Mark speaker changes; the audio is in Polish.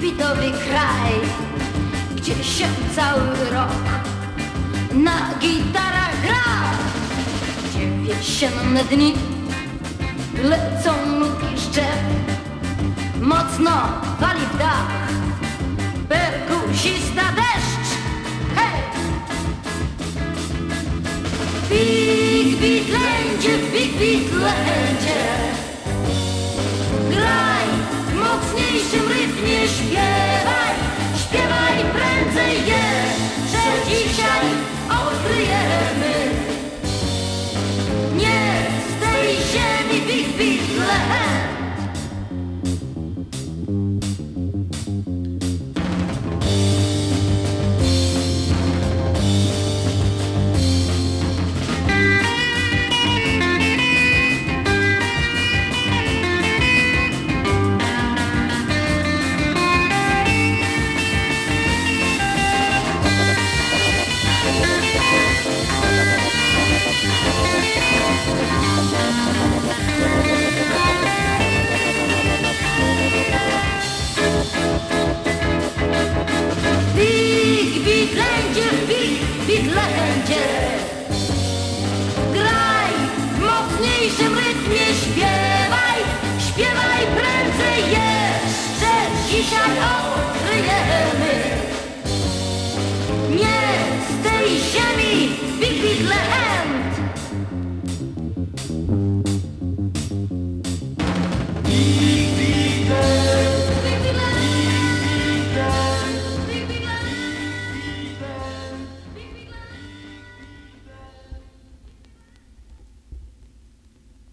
Speaker 1: figowy kraj, gdzie się cały rok na gitarach gra, gdzie jesienne dni lecą nutki szczep, mocno wali w dach, perkusista deszcz, hej! Big beat lędzie, big beat lędzie she shines. Always shut up.